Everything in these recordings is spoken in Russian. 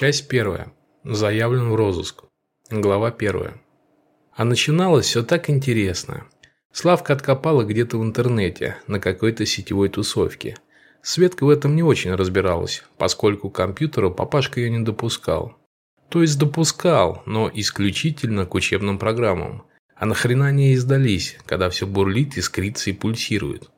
Часть первая. Заявлен в розыск. Глава первая. А начиналось все так интересно. Славка откопала где-то в интернете, на какой-то сетевой тусовке. Светка в этом не очень разбиралась, поскольку компьютеру папашка ее не допускал. То есть допускал, но исключительно к учебным программам. А нахрена они издались, когда все бурлит, искрится и пульсирует?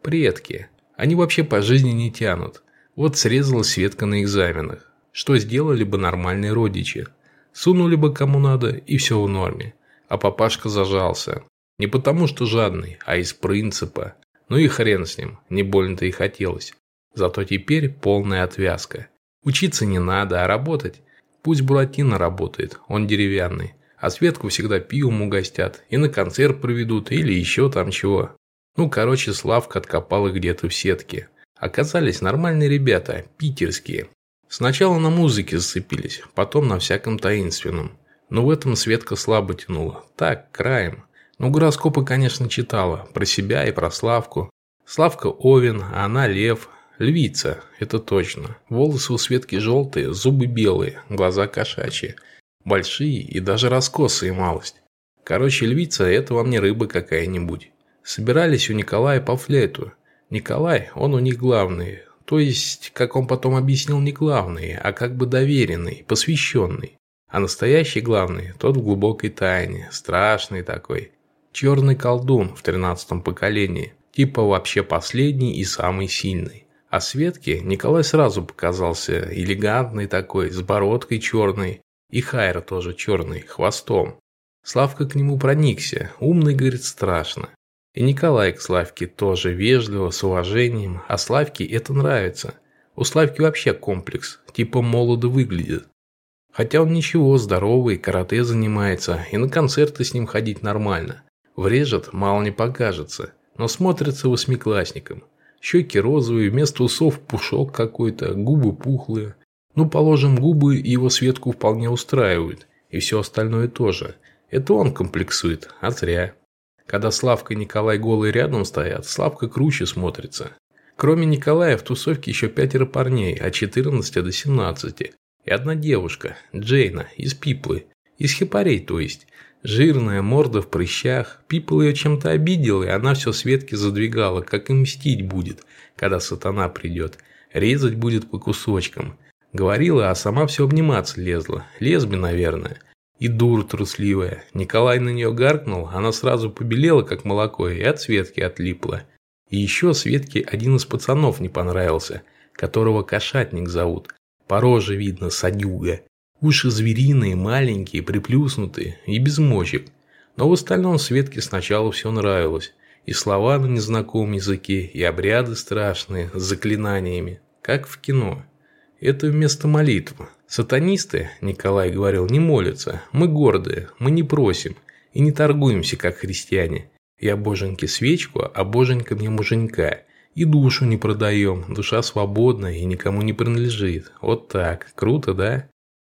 Предки. Они вообще по жизни не тянут. Вот срезала Светка на экзаменах что сделали бы нормальные родичи. Сунули бы кому надо, и все в норме. А папашка зажался. Не потому что жадный, а из принципа. Ну и хрен с ним, не больно-то и хотелось. Зато теперь полная отвязка. Учиться не надо, а работать. Пусть Буратино работает, он деревянный. А Светку всегда пивом угостят, и на концерт проведут, или еще там чего. Ну, короче, Славка откопал их где-то в сетке. Оказались нормальные ребята, питерские, Сначала на музыке зацепились, потом на всяком таинственном. Но в этом Светка слабо тянула. Так, краем. Ну, гороскопы, конечно, читала. Про себя и про Славку. Славка Овен, а она Лев. Львица, это точно. Волосы у Светки желтые, зубы белые, глаза кошачьи. Большие и даже раскосые малость. Короче, львица – это вам не рыба какая-нибудь. Собирались у Николая по флету. Николай, он у них главный, то есть, как он потом объяснил, не главный, а как бы доверенный, посвященный. А настоящий главный, тот в глубокой тайне, страшный такой. Черный колдун в тринадцатом поколении, типа вообще последний и самый сильный. А Светке Николай сразу показался элегантный такой, с бородкой черной, и Хайра тоже черный, хвостом. Славка к нему проникся, умный, говорит, страшно. И Николай к Славке тоже вежливо, с уважением, а Славке это нравится. У Славки вообще комплекс, типа молодо выглядит. Хотя он ничего, здоровый, карате занимается, и на концерты с ним ходить нормально. Врежет, мало не покажется, но смотрится восьмиклассником. Щеки розовые, вместо усов пушок какой-то, губы пухлые. Ну, положим, губы его Светку вполне устраивают, и все остальное тоже. Это он комплексует, а зря. Когда Славка и Николай голые рядом стоят, Славка круче смотрится. Кроме Николая в тусовке еще пятеро парней, от 14 до 17. И одна девушка, Джейна, из Пиплы. Из хипарей, то есть. Жирная, морда в прыщах. Пипл ее чем-то обидел, и она все Светке задвигала, как и мстить будет, когда сатана придет. Резать будет по кусочкам. Говорила, а сама все обниматься лезла. Лесби, наверное. И дура трусливая. Николай на нее гаркнул, она сразу побелела, как молоко, и от Светки отлипла. И еще Светке один из пацанов не понравился, которого кошатник зовут. По роже видно, садюга. Уши звериные, маленькие, приплюснутые и без мочек. Но в остальном Светке сначала все нравилось. И слова на незнакомом языке, и обряды страшные, с заклинаниями, как в кино. Это вместо молитвы. Сатанисты, Николай говорил, не молятся. Мы гордые, мы не просим и не торгуемся, как христиане. Я боженьке свечку, а боженька мне муженька. И душу не продаем, душа свободная и никому не принадлежит. Вот так, круто, да?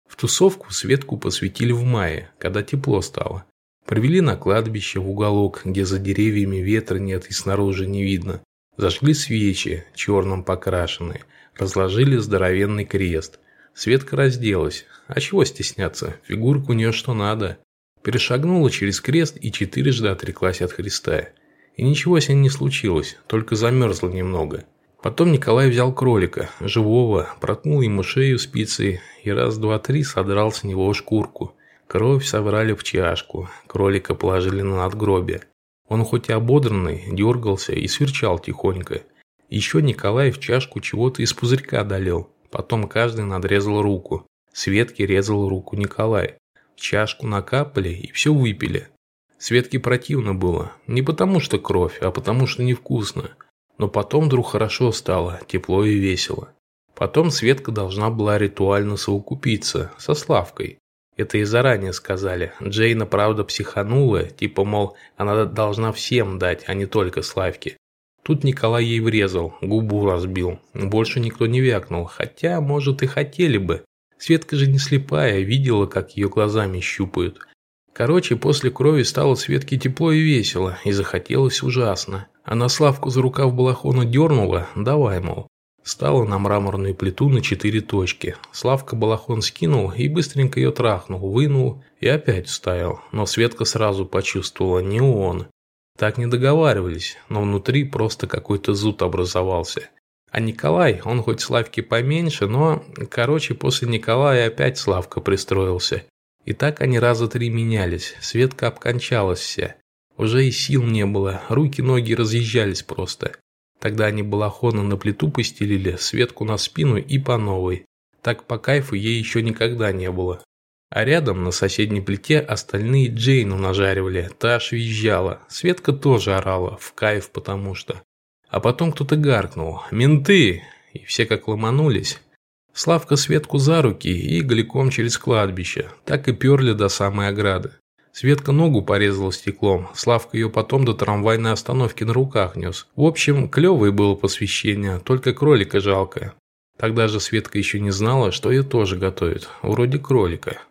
В тусовку Светку посвятили в мае, когда тепло стало. Привели на кладбище в уголок, где за деревьями ветра нет и снаружи не видно. Зажгли свечи, черным покрашенные, разложили здоровенный крест – Светка разделась. А чего стесняться? Фигурка у нее что надо. Перешагнула через крест и четырежды отреклась от Христа. И ничего с ней не случилось, только замерзла немного. Потом Николай взял кролика, живого, проткнул ему шею спицей и раз, два, три содрал с него шкурку. Кровь собрали в чашку, кролика положили на надгробие. Он хоть и ободранный, дергался и сверчал тихонько. Еще Николай в чашку чего-то из пузырька долил. Потом каждый надрезал руку. Светке резал руку Николай. В чашку накапали и все выпили. Светке противно было. Не потому что кровь, а потому что невкусно. Но потом вдруг хорошо стало, тепло и весело. Потом Светка должна была ритуально совокупиться со Славкой. Это и заранее сказали. Джейна, правда, психанула, типа, мол, она должна всем дать, а не только Славке. Тут Николай ей врезал, губу разбил. Больше никто не вякнул, хотя, может, и хотели бы. Светка же не слепая, видела, как ее глазами щупают. Короче, после крови стало Светке тепло и весело, и захотелось ужасно. Она Славку за рукав балахона дернула, давай, мол. Стала на мраморную плиту на четыре точки. Славка балахон скинул и быстренько ее трахнул, вынул и опять вставил. Но Светка сразу почувствовала, не он. Так не договаривались, но внутри просто какой-то зуд образовался. А Николай, он хоть Славки поменьше, но, короче, после Николая опять Славка пристроился. И так они раза три менялись, Светка обкончалась вся. Уже и сил не было, руки-ноги разъезжались просто. Тогда они балахоны на плиту постелили, Светку на спину и по новой. Так по кайфу ей еще никогда не было. А рядом на соседней плите остальные Джейну нажаривали, та аж визжала. Светка тоже орала, в кайф потому что. А потом кто-то гаркнул «Менты!» и все как ломанулись. Славка Светку за руки и голиком через кладбище, так и перли до самой ограды. Светка ногу порезала стеклом, Славка ее потом до трамвайной остановки на руках нес. В общем, клевое было посвящение, только кролика жалко. Тогда же Светка еще не знала, что ее тоже готовят, вроде кролика.